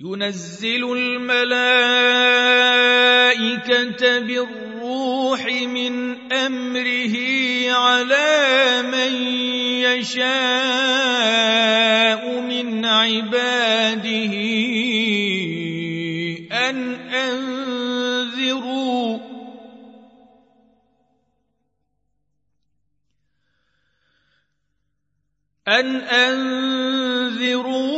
ينزل الملائكة بالروح من أمره على من يشاء من عباده أن أنذروا. أن أنذروا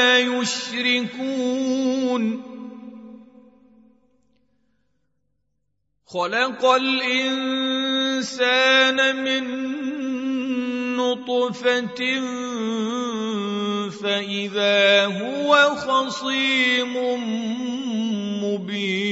يشركون خلق الإنسان من نطفة فإذا هو خصيم مبين.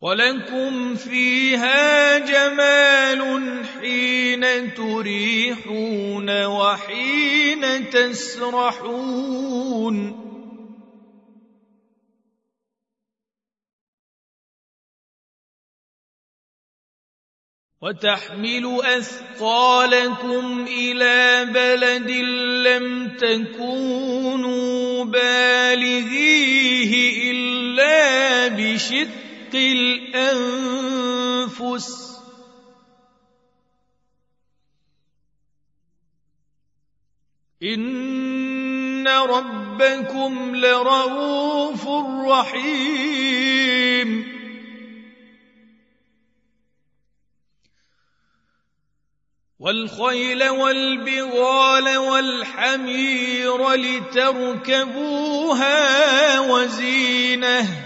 ولكم فيها جمال حين تريحون وحين تسرحون. وتحمل أثقالكم إلى بلد لم تكونوا بالغيه إلا بشق الأنفس. إن ربكم لرؤوف رحيم. والخيل والبغال والحمير لتركبوها وزينة.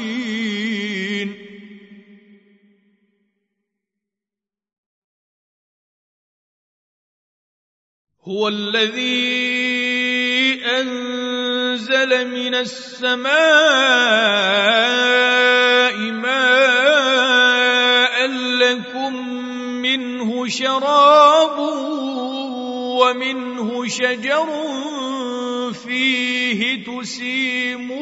هو الذي أنزل من السماء ماء لكم منه شراب ومنه شجر فيه تسيمون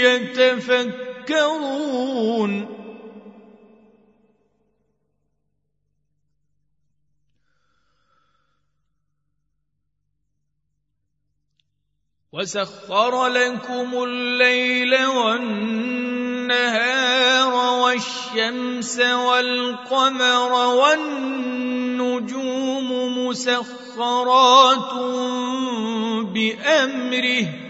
يتفكرون. وسخر لكم الليل والنهار والشمس والقمر والنجوم مسخرات بأمره.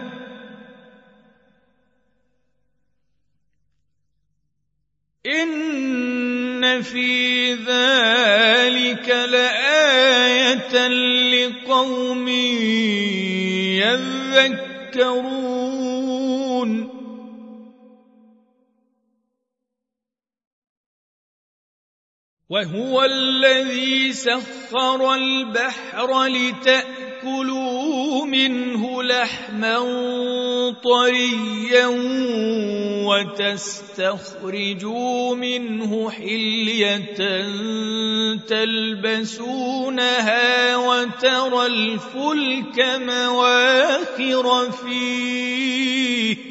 إن في ذلك لآية لقوم يذكرون وهو الذي سخر البحر لتأكلوا منه لحما طريا وتستخرجوا منه حلية تلبسونها وترى الفلك مواخر فيه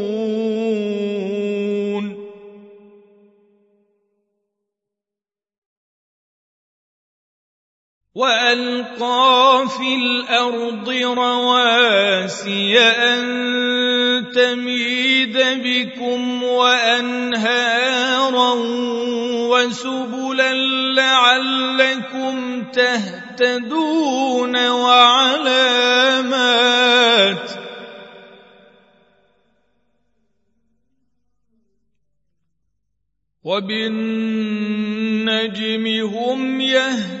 وألقى في الأرض رواسي أن تميد بكم وأنهارا وسبلا لعلكم تهتدون وعلامات وبالنجم هم يهتدون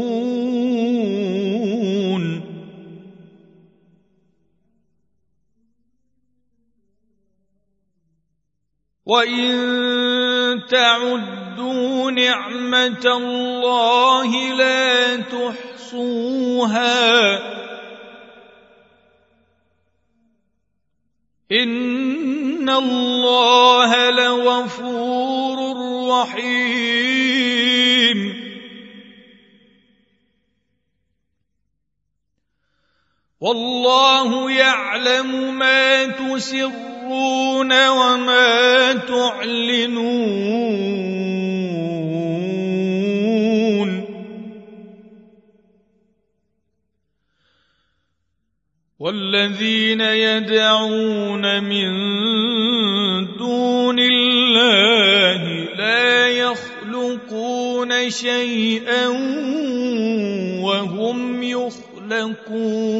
وان تعدوا نعمه الله لا تحصوها ان الله لغفور رحيم والله يعلم ما تسرون وما تعلنون والذين يدعون من دون الله لا يخلقون شيئا وهم يخلقون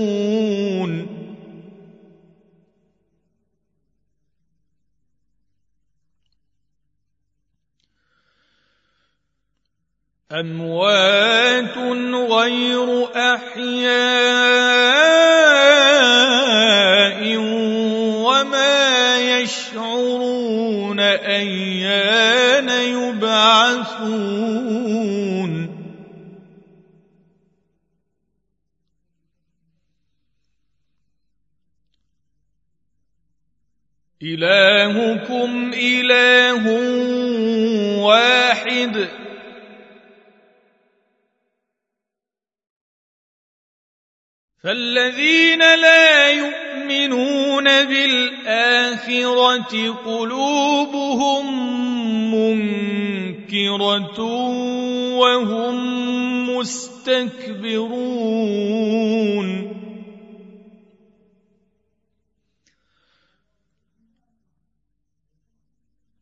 أموات غير أحياء وما يشعرون أيان يبعثون. إلهكم إله واحد. فالذين لا يؤمنون بالآخرة قلوبهم منكرة وهم مستكبرون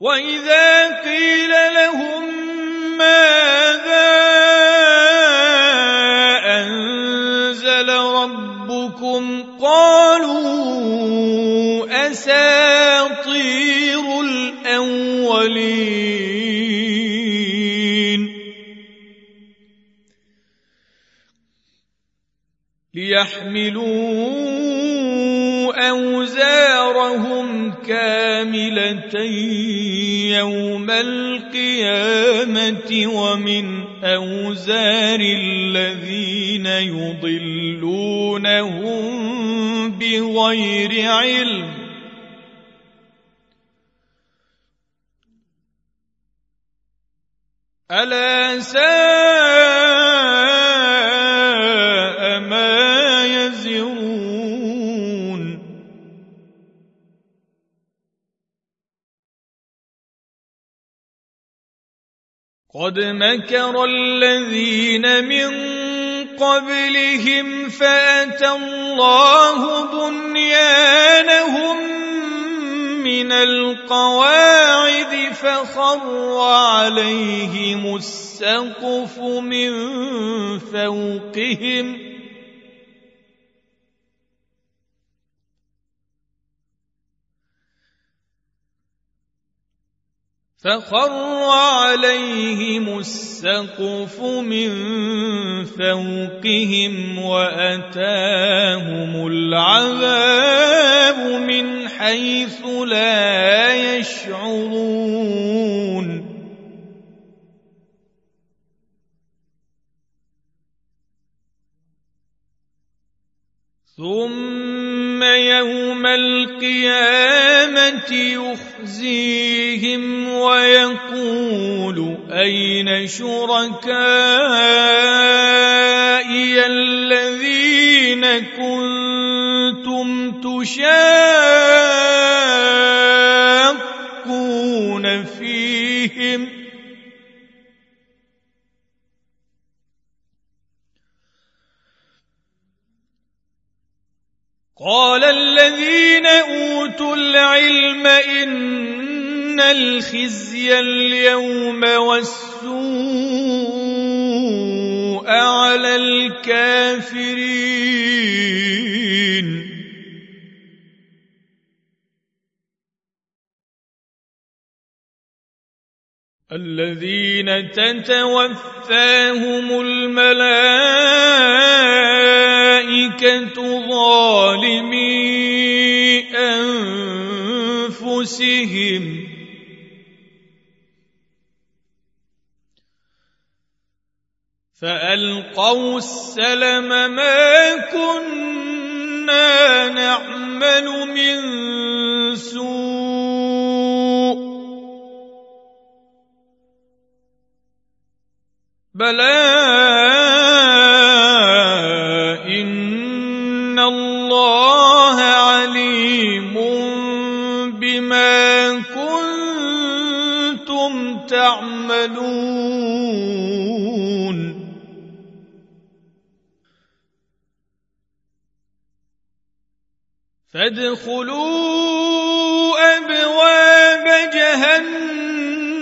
واذا قيل لهم ماذا انزل ربكم قالوا اساطير الاولين ليحملوا أوزارهم كاملة يوم القيامة ومن أوزار الذين يضلونهم بغير علم. ألا ساء قد مكر الذين من قبلهم فأتى الله بنيانهم من القواعد فخر عليهم السقف من فوقهم فخر عليهم السقف من فوقهم وأتاهم العذاب من حيث لا يشعرون. ثم يوم القيامة يخزيهم ويقول أين شركائي الذين كنتم تشاقون؟ قال الذين أوتوا العلم إن الخزي اليوم والسوء على الكافرين. الذين تتوفاهم الملائكة ظالمي أنفسهم. فألقوا السلم ما كنا نعمل من سوء. بلى الله عليم بما كنتم تعملون. فادخلوا أبواب جهنم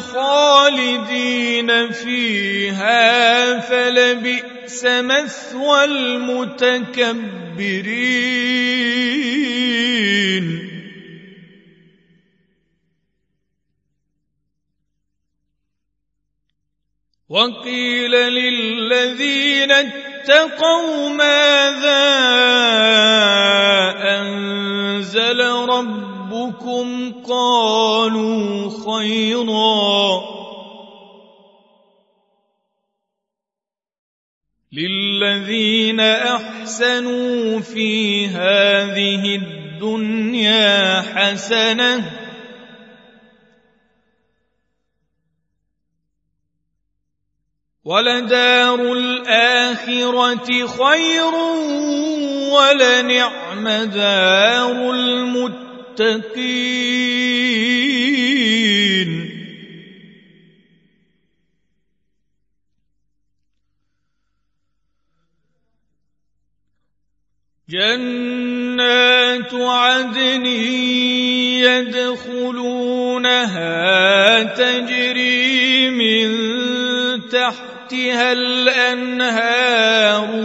خالدين فيها فلبئس مثوى المتكبرين. وقيل للذين اتقوا ماذا أنزل ربكم؟ قالوا خيرا. للذين أحسنوا في هذه الدنيا حسنه ولدار الآخرة خير ولنعم دار المتقين جنات عدن يدخلونها تجري من تحت تحتها الأنهار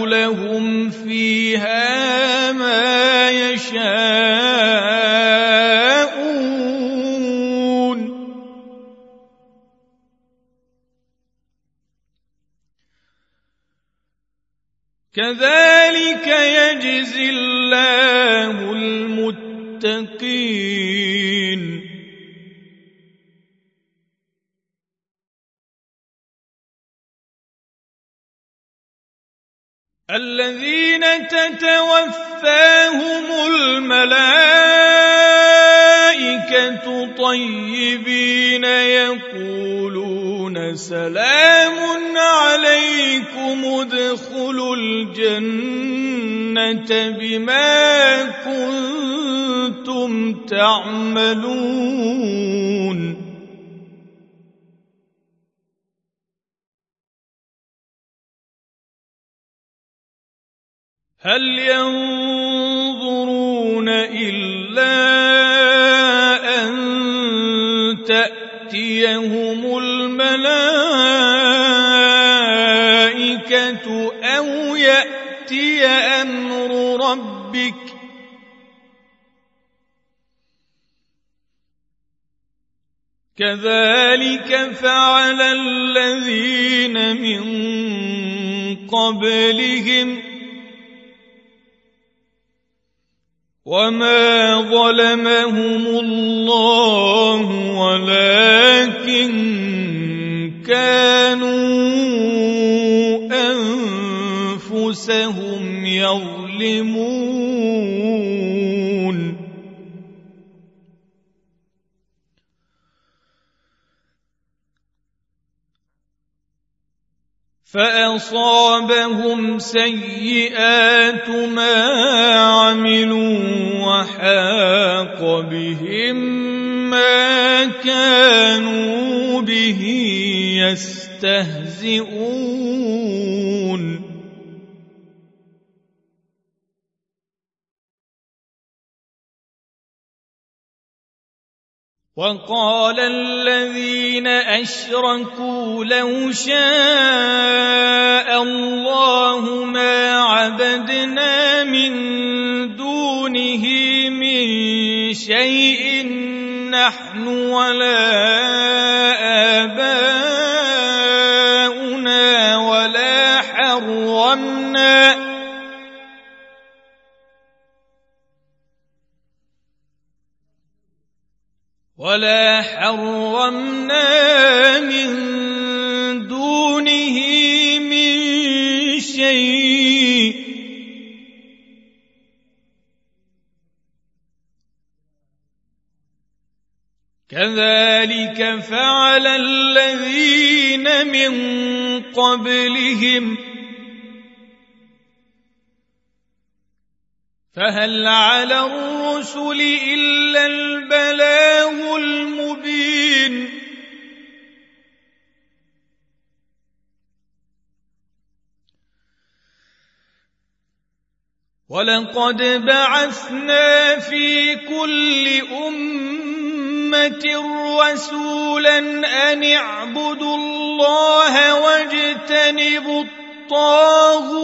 لهم فيها ما يشاءون. كذلك يجزي الله المتقين. الذين تتوفاهم الملائكة طيبين يقولون سلام عليكم ادخلوا الجنة. بما كنتم تعملون. هل ينظرون إلا أن تأتيهم أمر ربك. كذلك فعل الذين من قبلهم. وما ظلمهم الله ولكن كانوا أنفسهم يظلمون. فأصابهم سيئات ما عملوا وحاق بهم ما كانوا به يستهزئون. وقال الذين أشركوا لو شاء الله ما عبدنا من دونه من شيء نحن ولا آباؤنا ولا حرمنا من دونه من شيء. كذلك فعل الذين من قبلهم فهل على الرسل إلا البلاغ المبين؟ ولقد بعثنا في كل أمة رسولا أن اعبدوا الله واجتنبوا الطاغوت.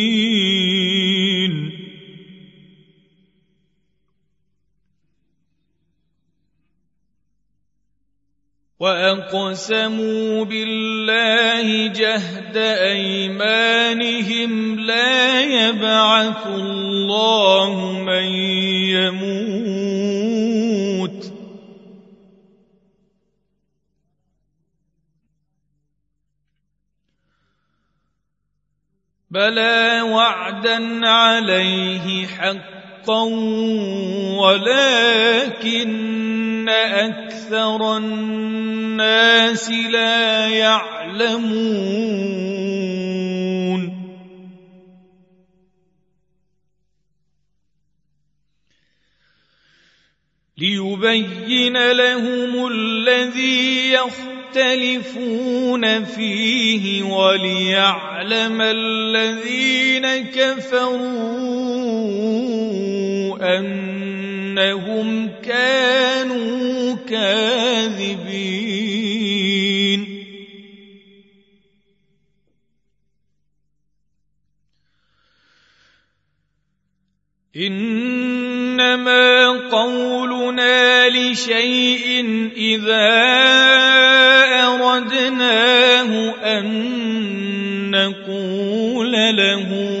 وأقسموا بالله جهد أيمانهم لا يبعث الله من يموت. بلى وعدا عليه حقا ولكن أكثر الناس لا يعلمون. ليبين لهم الذي يختلفون فيه وليعلم الذين كفروا إنهم كانوا كاذبين. إنما قولنا لشيء إذا أردناه أن نقول له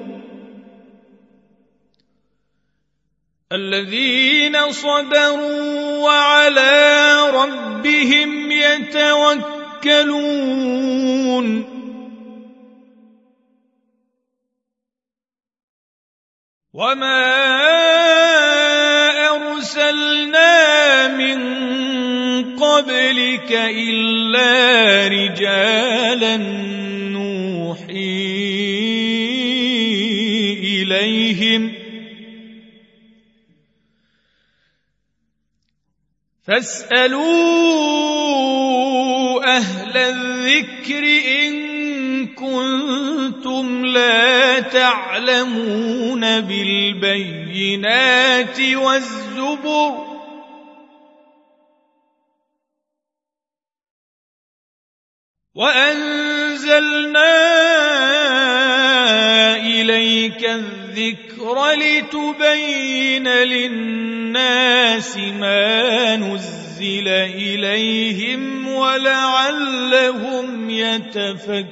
الذين صبروا وعلى ربهم يتوكلون. وما ارسلنا من قبلك الا رجالا نوحي اليهم فاسألوا أهل الذكر إن كنتم لا تعلمون بالبينات والزبر وأنزلنا إليك الذكر لتبين للناس ما نزل إليهم ولعلهم يتفكرون.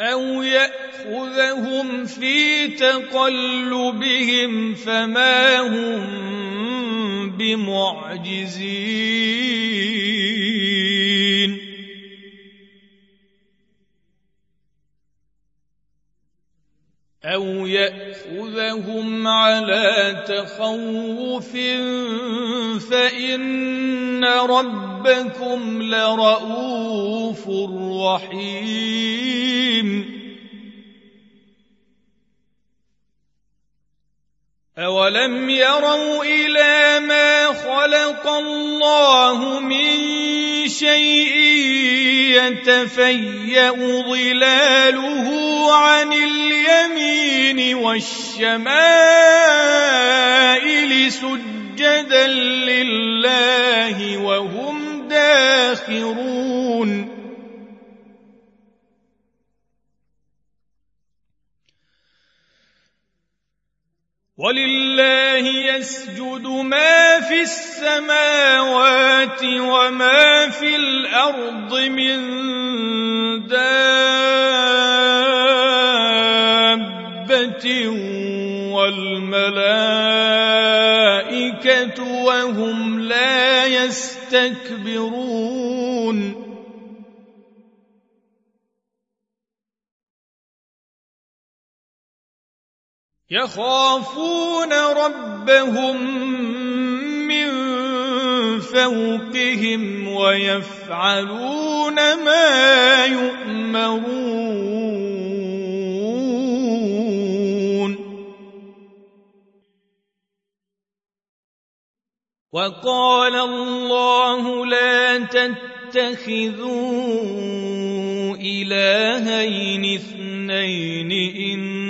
أو يأخذهم في تقلبهم فما هم بمعجزين أو يأخذهم على تخوف فإن ربكم لرؤوف رحيم أولم يروا إلى ما خلق الله من شيء يتفيأ ظلاله عن اليمين والشمائل سجدا لله وهم داخرون ولله يسجد ما في السماوات وما في الأرض من دابة والملائكة وهم لا يستكبرون يخافون ربهم من فوقهم ويفعلون ما يؤمرون. وقال الله لا تتخذوا إلهين اثنين إن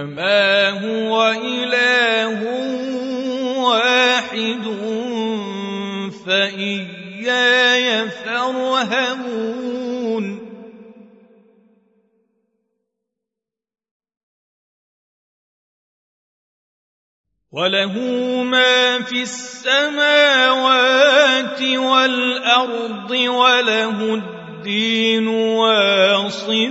إنما هو إله واحد فإياي فارهبون. وله ما في السماوات والأرض وله الدين واصباً.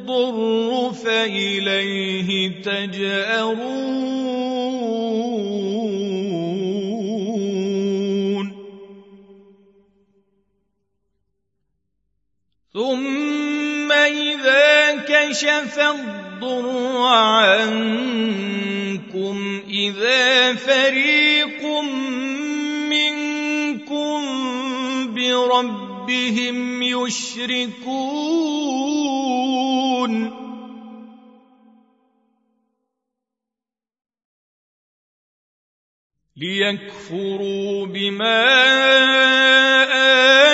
الضر فإليه تجأرون. ثم إذا كشف الضر عنكم إذا فريق منكم بربهم يشركون. ليكفروا بما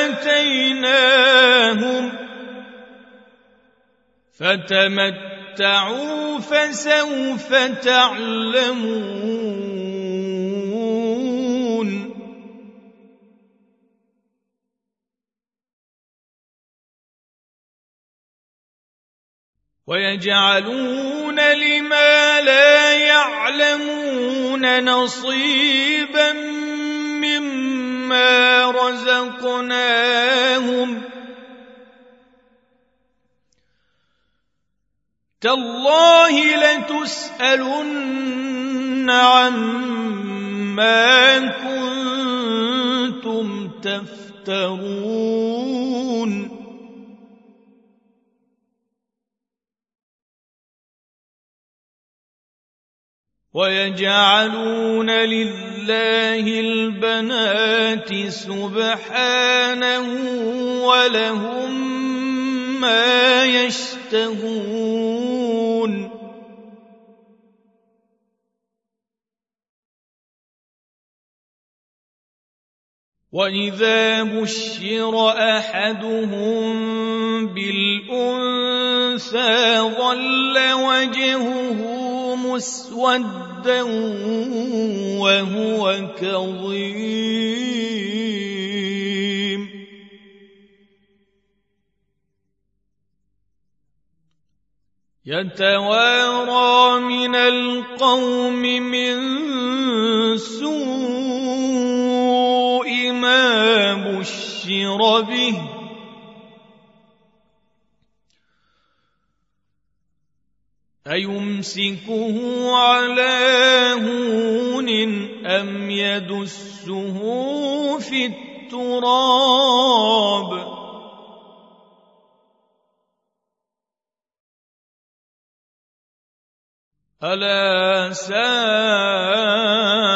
آتيناهم. فتمتعوا فسوف تعلمون. ويجعلون لما لا يعلمون نصيبا مما رزقناهم. تالله لتسألن عما كنتم تفترون. ويجعلون لله البنات سبحانه ولهم ما يشتهون. وإذا بشر أحدهم بالأنثى ظل وجهه مسودا وهو كظيم. يتوارى من القوم من سوء ما بشر به. أيمسكه على هون أم يدسه في التراب؟ ألا ساء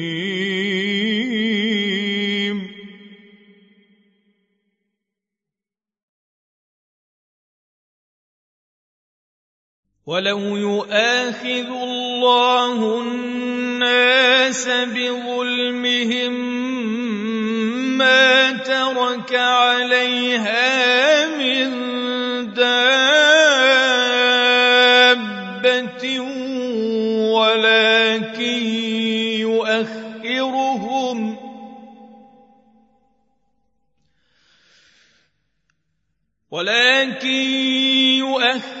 ولو يؤاخذ الله الناس بظلمهم ما ترك عليها من ولكن يؤخرهم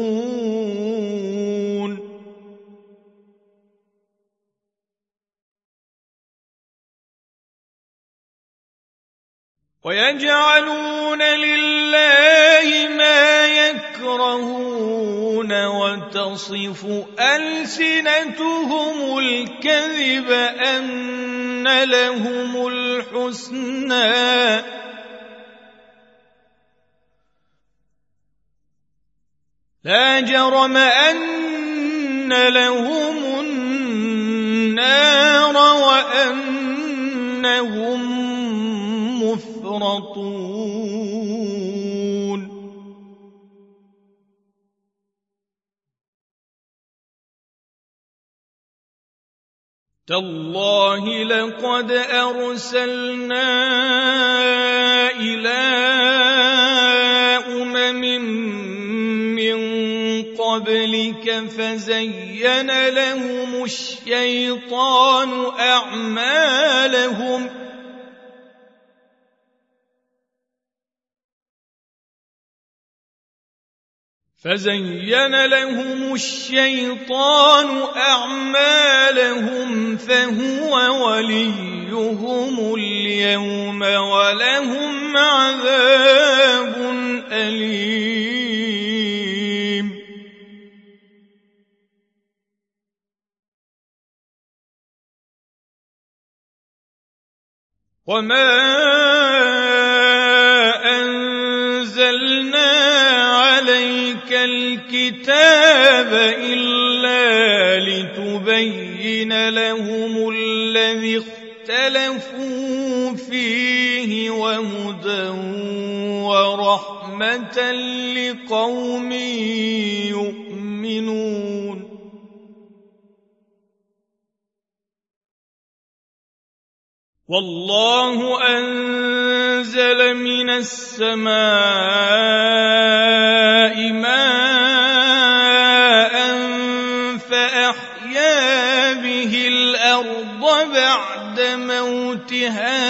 ويجعلون لله ما يكرهون وتصف ألسنتهم الكذب أن لهم الحسنى. لا جرم أن لهم النار وأنهم يفرطون تالله لقد أرسلنا إلى أمم من قبلك فزين لهم الشيطان أعمالهم ۖ فزين لهم الشيطان أعمالهم فهو وليهم اليوم ولهم عذاب أليم. وما الكتاب إلا لتبين لهم الذي اختلفوا فيه وهدى ورحمة لقوم يؤمنون. والله أنزل من السماء ماء الأرض بعد موتها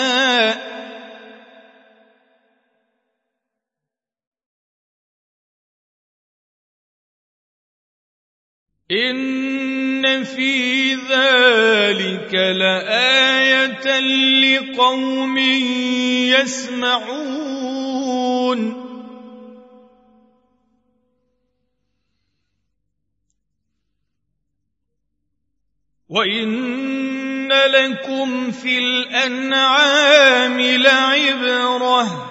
إن في ذلك لآية لقوم يسمعون وإن لكم في الأنعام لعبرةً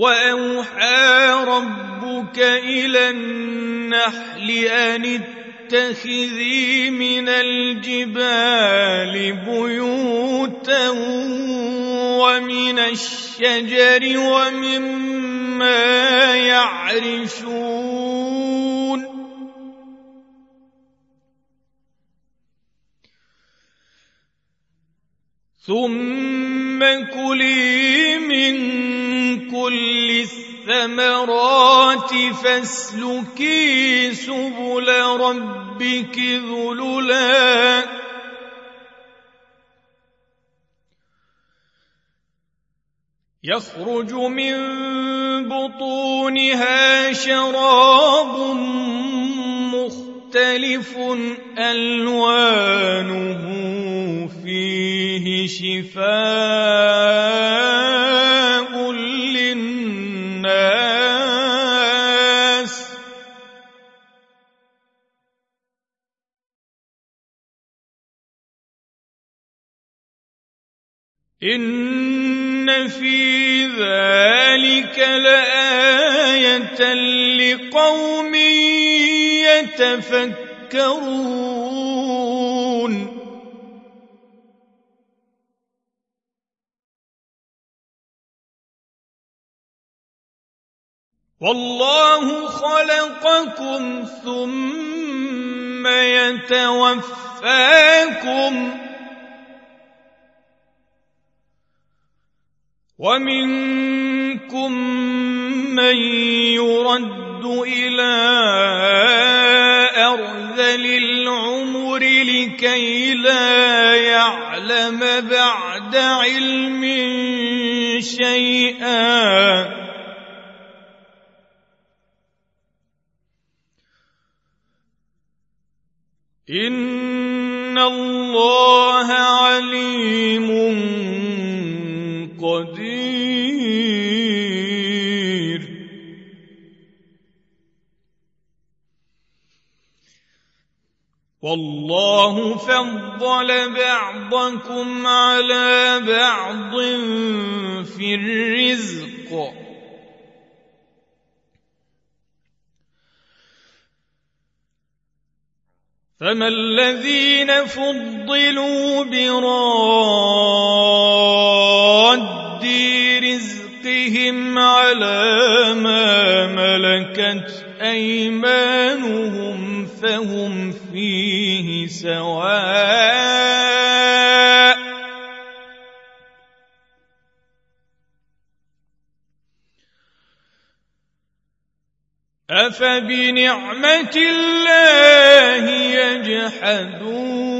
وأوحى ربك إلى النحل أن اتخذي من الجبال بيوتا ومن الشجر ومما يعرشون. ثم كلي من كل الثمرات فاسلكي سبل ربك ذللا. يخرج من بطونها شراب مختلف ألوانه فيه شفاء. ان في ذلك لايه لقوم يتفكرون والله خلقكم ثم يتوفاكم ومنكم من يرد إلى أرذل العمر لكي لا يعلم بعد علم شيئا. إن الله عليم قدير. والله فضل بعضكم على بعض في الرزق. فما الذين فضلوا براد رزقهم على ما ملكت أيمانهم فهم فيه سواء أفبنعمة الله يجحدون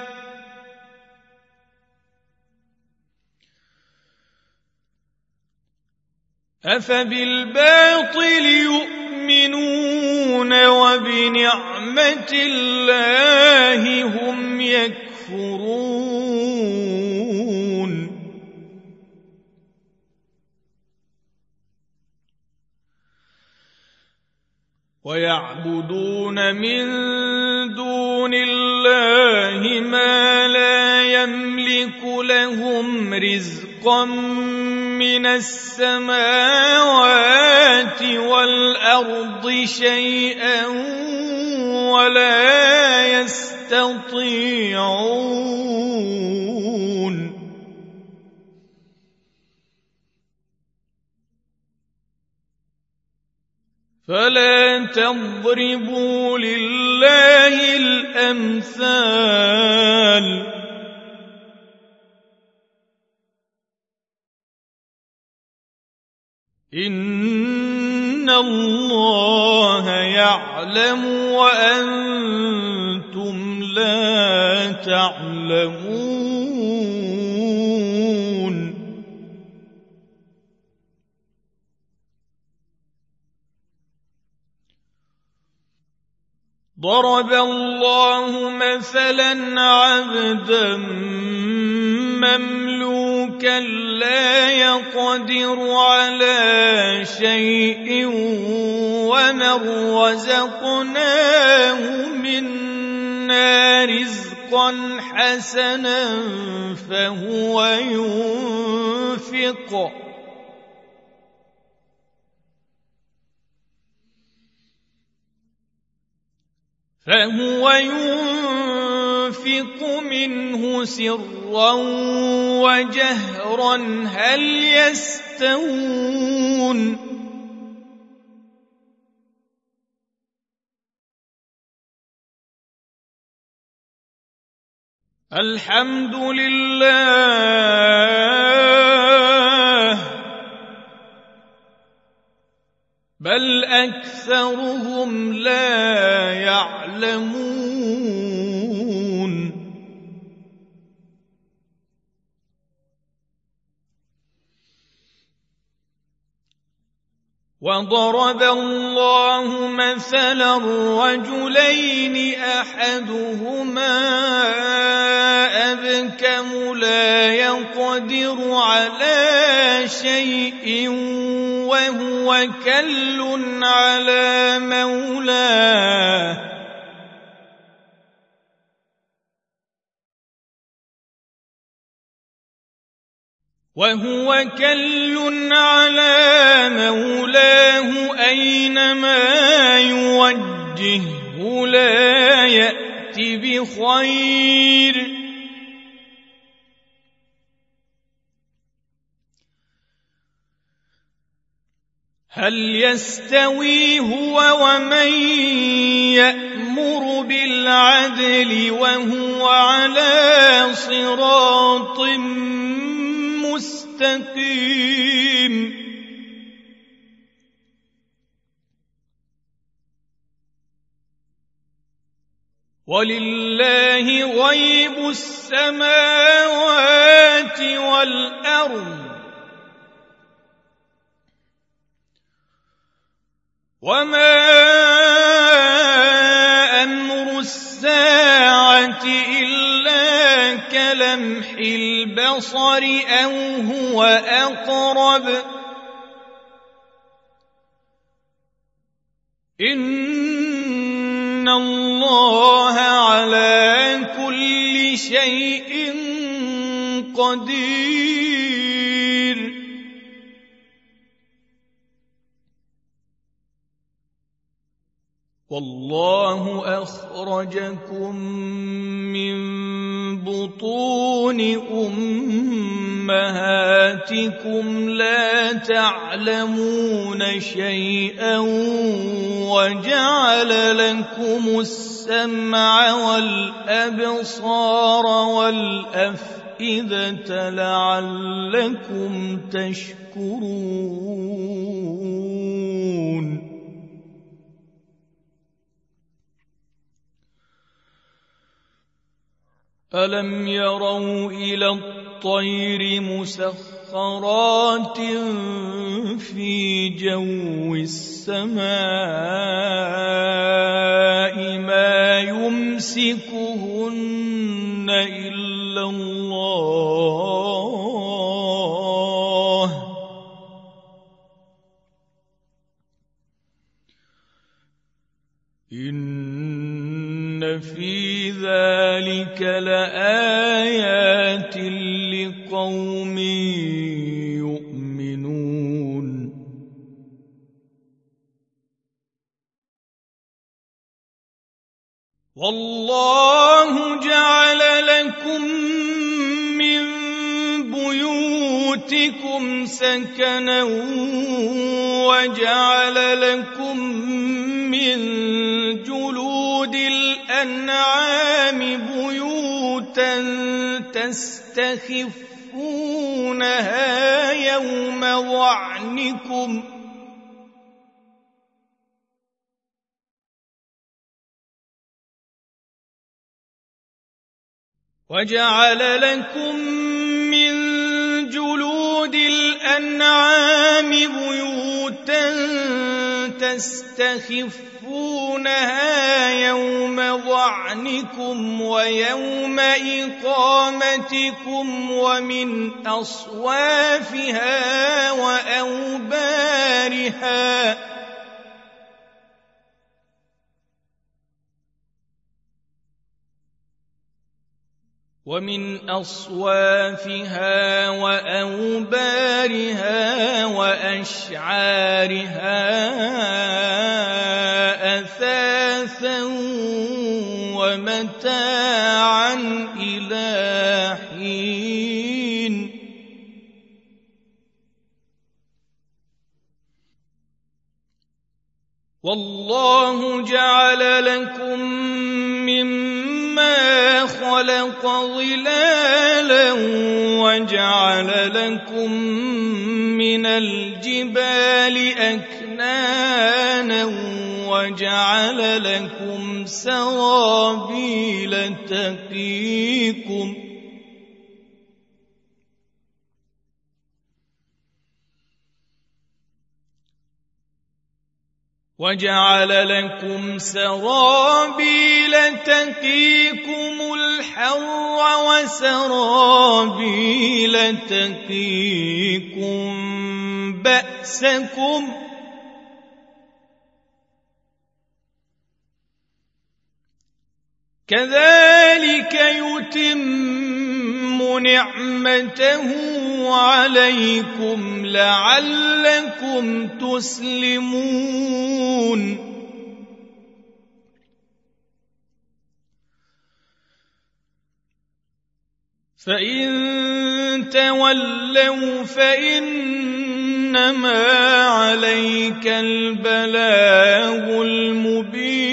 أفبالباطل يؤمنون وبنعمة الله هم يكفرون ويعبدون من دون الله ما لا يملك لهم رزقا من السماوات والأرض شيئا ولا يستطيعون. فلا تضربوا لله الأمثال. إن الله يعلم وأنتم لا تعلمون ضرب الله مثلا عبدا مملوكا لا يقدر على شيء ومن رزقناه منا رزقا حسنا فهو ينفق. فهو ينفق. منه سرا وجهرا هل يستوون؟ الحمد لله. بل أكثرهم لا يعلمون. وضرب الله مثلا رجلين احدهما ابكم لا يقدر على شيء وهو كل على مولاه وهو كل على مولاه اينما يوجهه لا يأت بخير. هل يستوي هو ومن يأمر بالعدل وهو على صراط مستقيم ولله غيب السماوات والأرض. وما كلمح البصر أو هو أقرب إن الله على كل شيء قدير. والله أخرجكم من بطون أمهاتكم لا تعلمون شيئا وجعل لكم السمع والأبصار والأفئدة لعلكم تشكرون ألم يروا إلى الطير مسخرات في جو السماء ما يمسكهن سكنا وجعل لكم من جلود الأنعام بيوتا تستخفونها يوم ظعنكم وجعل لكم من جلود الأنعام بيوتا تستخفونها يوم ظعنكم ويوم إقامتكم ومن أصوافها وأوبارها ومن أصوافها وأوبارها وأشعارها أثاثا ومتاعا إلى حين. والله جعل لكم مما خلق ظلالا وجعل لكم من الجبال أكنانا وجعل لكم سرابيل تقيكم وجعل لكم سرابيل تقيكم الحر وسرابيل تقيكم بأسكم كذلك يتم نعمته عليكم لعلكم تسلمون. فإن تولوا فإنما عليك البلاغ المبين.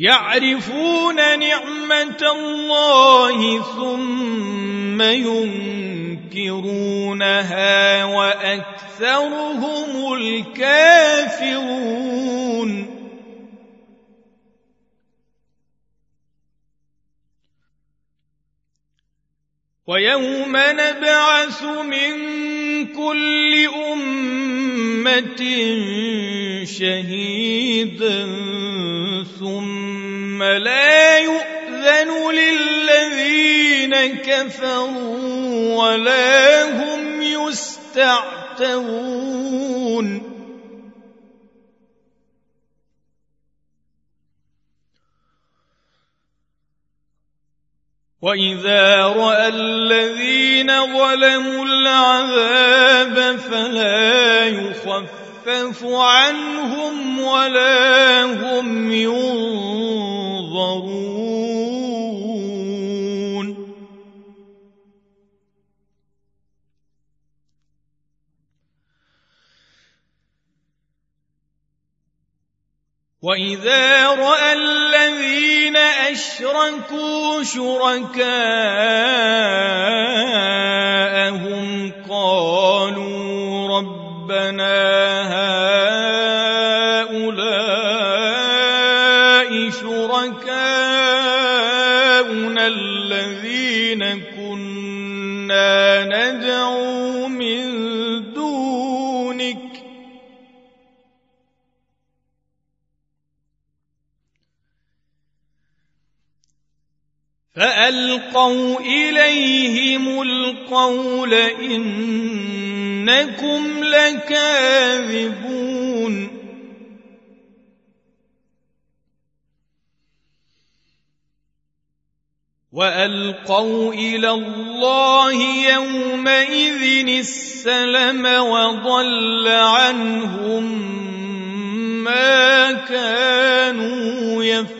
يعرفون نعمة الله ثم ينكرونها وأكثرهم الكافرون. ويوم نبعث من كل أمة شهيدا ثم لا يؤذن للذين كفروا ولا هم يستعتبون واذا راى الذين ظلموا العذاب فلا يخفف عنهم ولا هم ينظرون واذا راى الذين أشركوا شركاءهم فألقوا إليهم القول إنكم لكاذبون وألقوا إلى الله يومئذ السلم وضل عنهم ما كانوا يفترون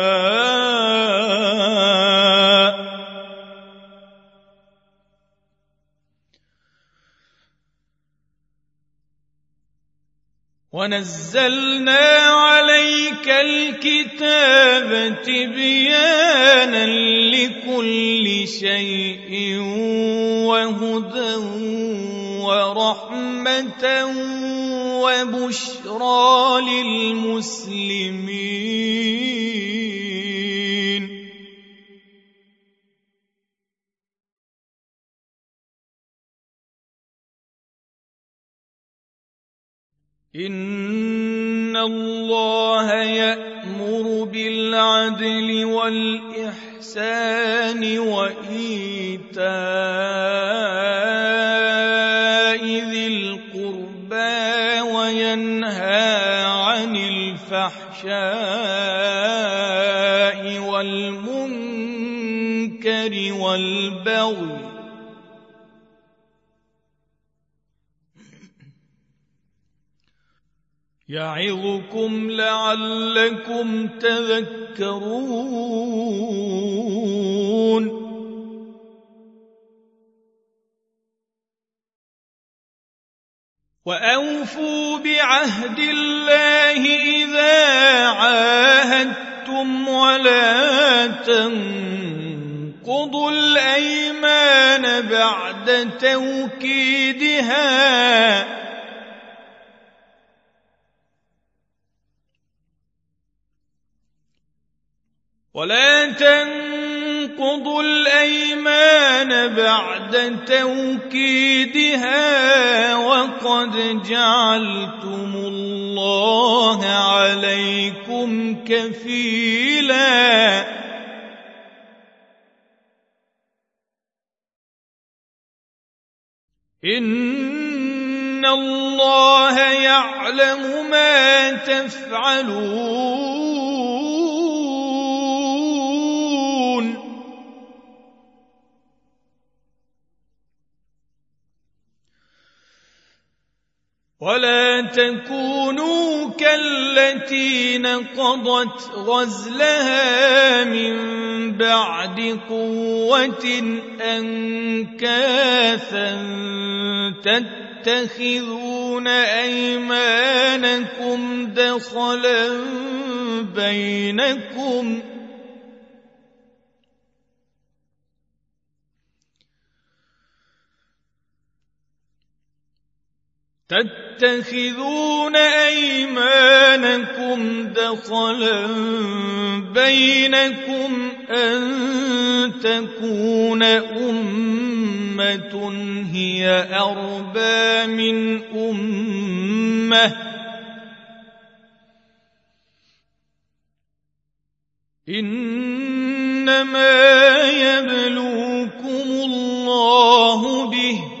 ونزلنا عليك الكتاب تبيانا لكل شيء وهدى ورحمة وبشرى للمسلمين إن الله يأمر بالعدل والإحسان وإيتاء ذي القربى وينهى عن الفحشاء والمنكر والبغي يعظكم لعلكم تذكرون. وأوفوا بعهد الله إذا عاهدتم ولا تنقضوا الأيمان بعد توكيدها. ولا تنقضوا الأيمان بعد توكيدها وقد جعلتم الله عليكم كفيلا. إن الله يعلم ما تفعلون. ولا تكونوا كالتي نقضت غزلها من بعد قوة أنكاثا تتخذون أيمانكم دخلا بينكم ۖ تتخذون أيمانكم دخلا بينكم أن تكون أمة هي أربى من أمة. إنما يبلوكم الله به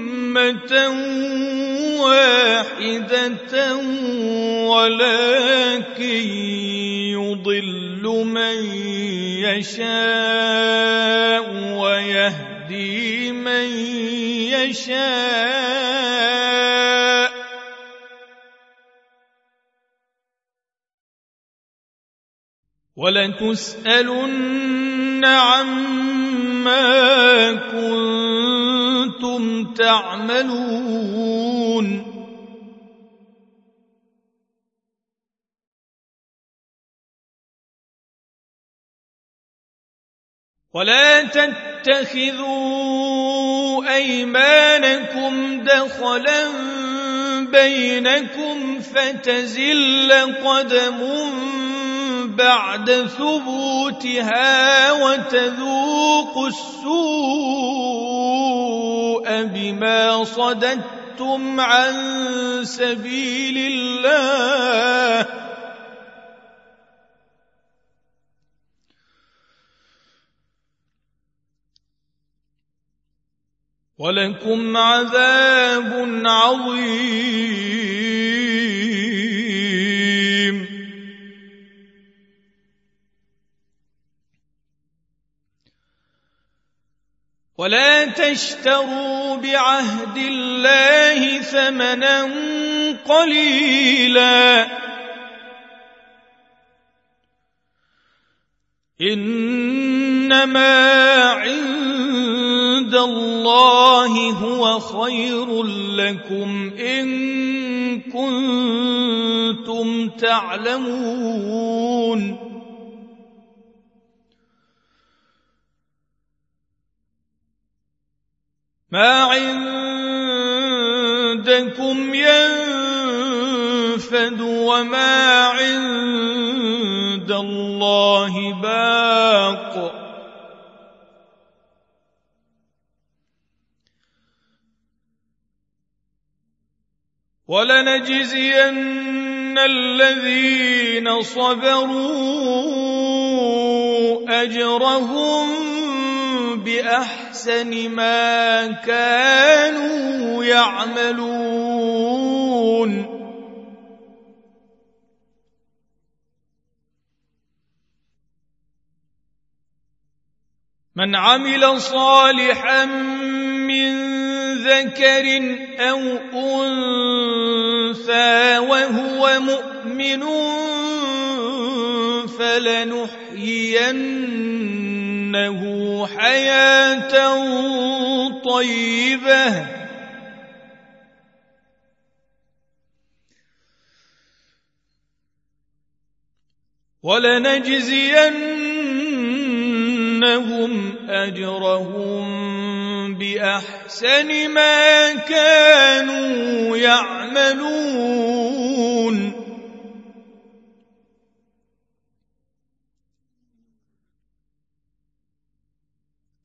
واحدة ولكن يضل من يشاء ويهدي من يشاء ولتسألن عما كنتم تعملون ولا تتخذوا أيمانكم دخلا بينكم فتزل قدم بعد ثبوتها وتذوقوا السوء بما صددتم عن سبيل الله. ولكم عذاب عظيم. ولا تشتروا بعهد الله ثمنا قليلا. إنما عند الله هو خير لكم إن كنتم تعلمون. ما عندكم ينفد وما عند الله باق. ولنجزين الذين صبروا أجرهم بأحسن ما كانوا يعملون. من عمل صالحا من ذكر أو أنثى وهو مؤمن فلنحيينه حياة طيبة. ولنجزينهم أجرهم بأحسن ما كانوا يعملون.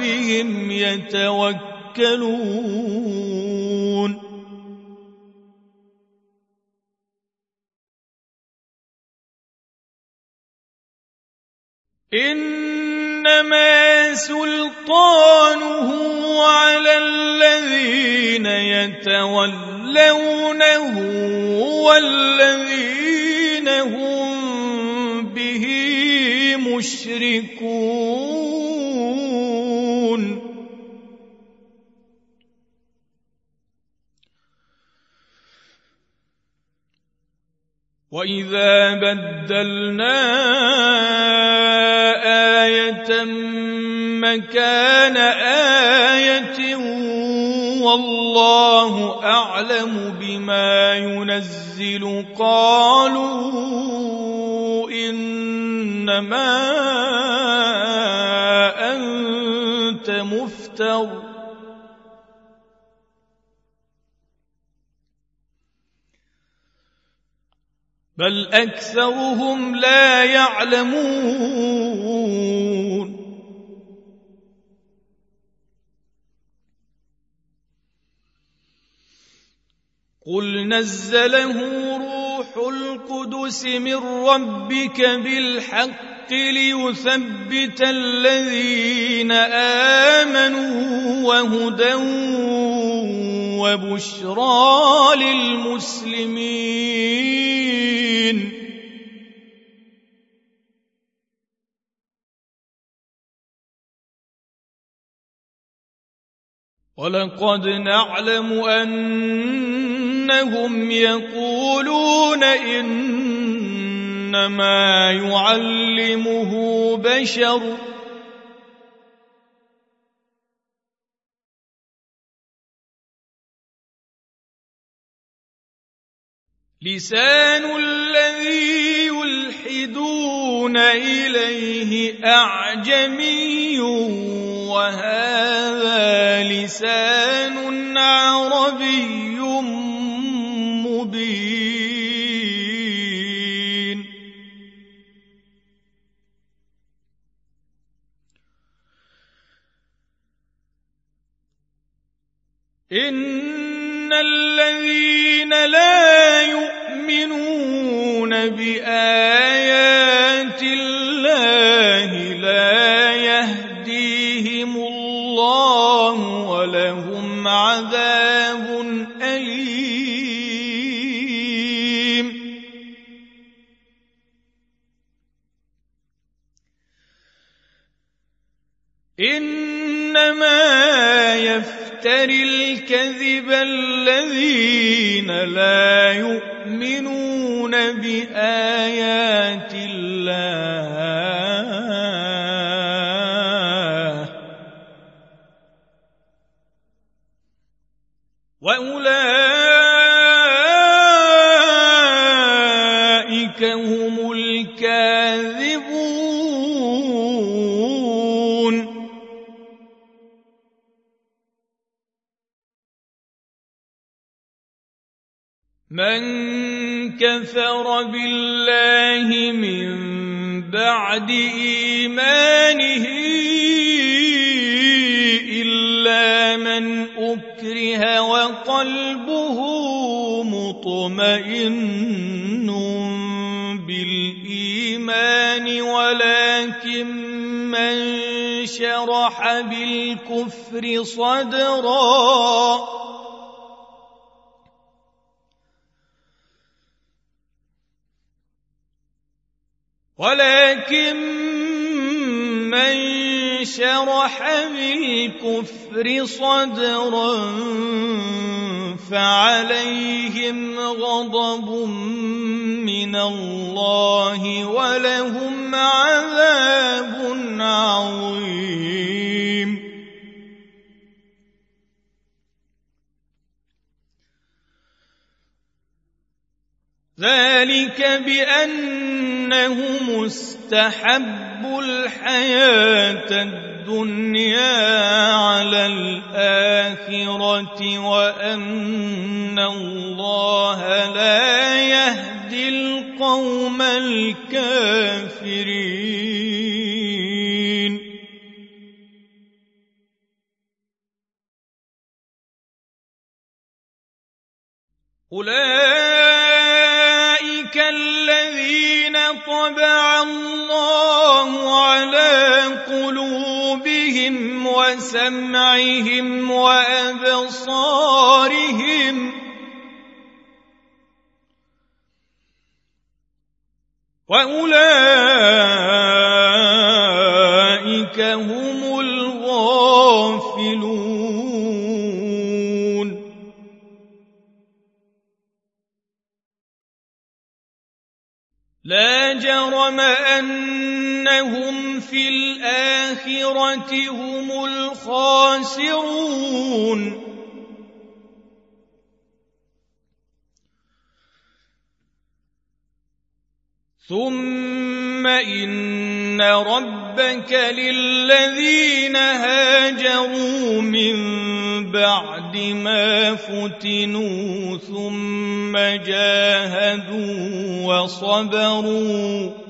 ربهم يتوكلون. إنما سلطانه على الذين يتولونه والذين هم به مشركون. واذا بدلنا إيه مكان إيه والله اعلم بما ينزل قالوا انما مفتر بل أكثرهم لا يعلمون. قل نزله روح القدس من ربك بالحق. ليثبت الذين آمنوا وهدى وبشرى للمسلمين. ولقد نعلم أنهم يقولون إنما يعلمه بشر. لسان الذي يلحدون إليه أعجمي وهذا لسان الكذب الذين لا يؤمنون بآيات الله. وأولئك مطمئن بالإيمان ولكن من شرح بالكفر صدرا. ولكن من شرح بالكفر صدرا فعليهم غضب من الله ولهم عذاب عظيم. ذلك بأنه مستحب الحياة الدنيا. على الآخرة وأن الله لا يهدي القوم الكافرين. أولئك طبع الله وسمعهم وأبصارهم. وأولئك هم الغافلون. لا جرم أنهم في الآخرة هم الخاسرون ثم إن ربك للذين هاجروا من بعد ما فتنوا ثم جاهدوا وصبروا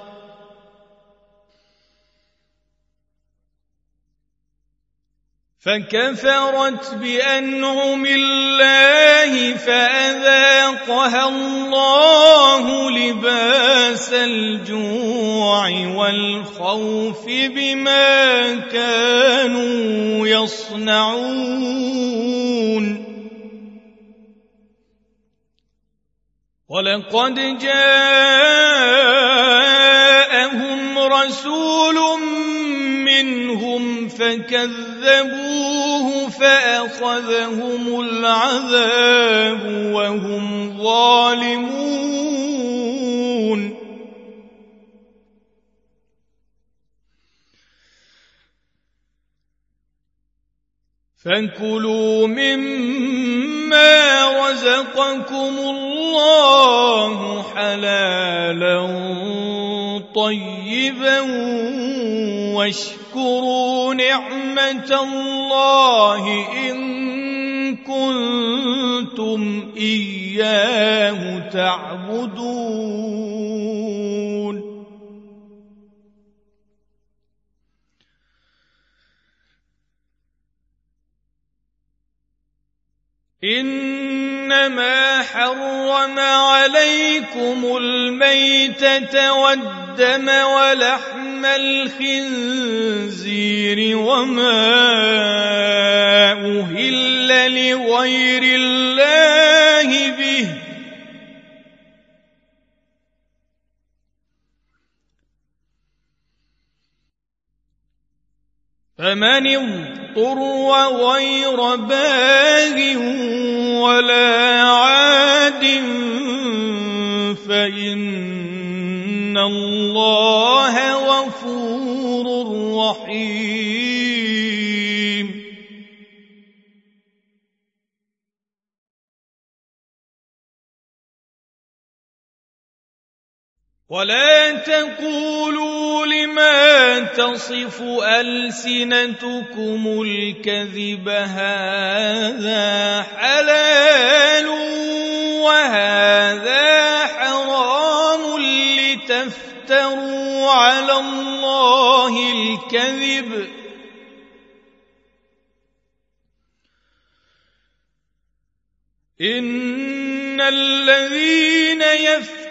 فكفرت بأنعم الله فأذاقها الله لباس الجوع والخوف بما كانوا يصنعون. ولقد جاءهم رسول منهم فكذبوه فأخذهم العذاب وهم ظالمون. فكلوا مما رزقكم الله حلالا طيبا واشكروا نعمة الله إن كنتم إياه تعبدون. إنما حرم عليكم الميتة والدم ولحم الخنزير وما أهل لغير الله به فمن اضطر غير باغ ولا عاد فإن الله ولا تقولوا لما تصف ألسنتكم الكذب هذا حلال وهذا حرام لتفتروا على الله الكذب. إن الذين يفترون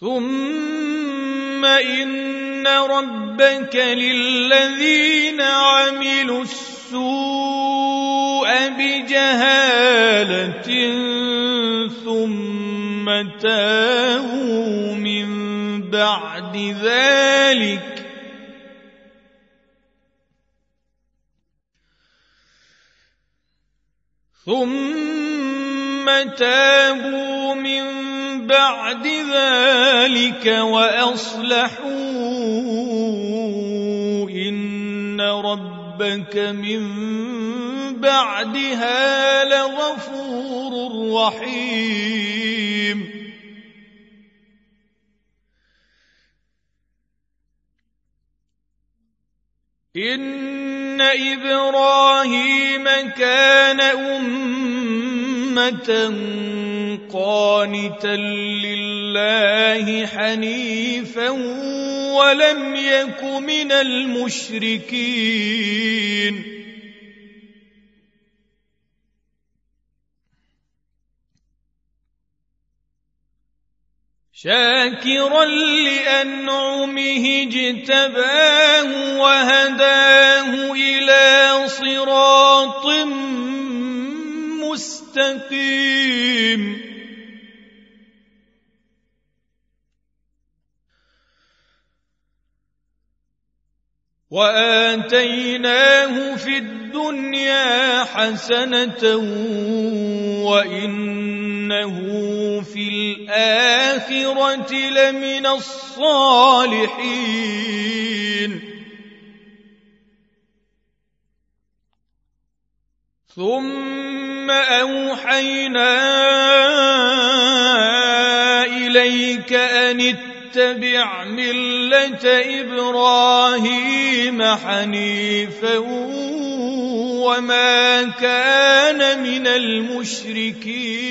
ثم إن ربك للذين عملوا السوء بجهالة ثم تابوا من بعد ذلك ثم تابوا من بعد ذلك وأصلحوا إن ربك من بعدها لغفور رحيم. إن إبراهيم كان أمة قانتا لله حنيفا ولم يك من المشركين. شاكرا لأنعمه اجتباه وهداه إلى صراط مستقيم وآتيناه في الدنيا حسنة وإنه في الآخرة لمن الصالحين. ثم أوحينا إليك أن اتبع ملة إبراهيم حنيفا وما كان من المشركين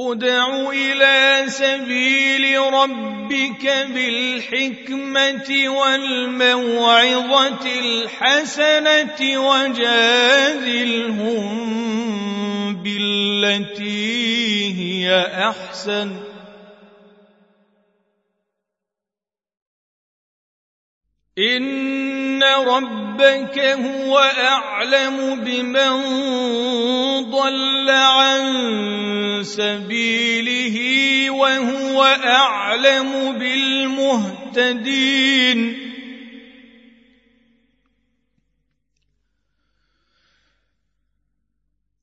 ادع إلى سبيل ربك بالحكمة والموعظة الحسنة وجادلهم بالتي هي أحسن. إن ربك هو أعلم بمن ضل عن سبيله وهو أعلم بالمهتدين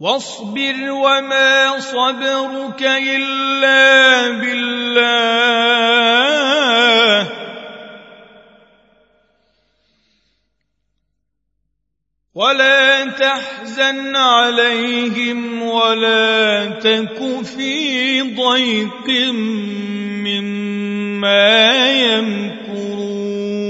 واصبر وما صبرك إلا بالله. ولا تحزن عليهم ولا تك في ضيق مما يمكرون.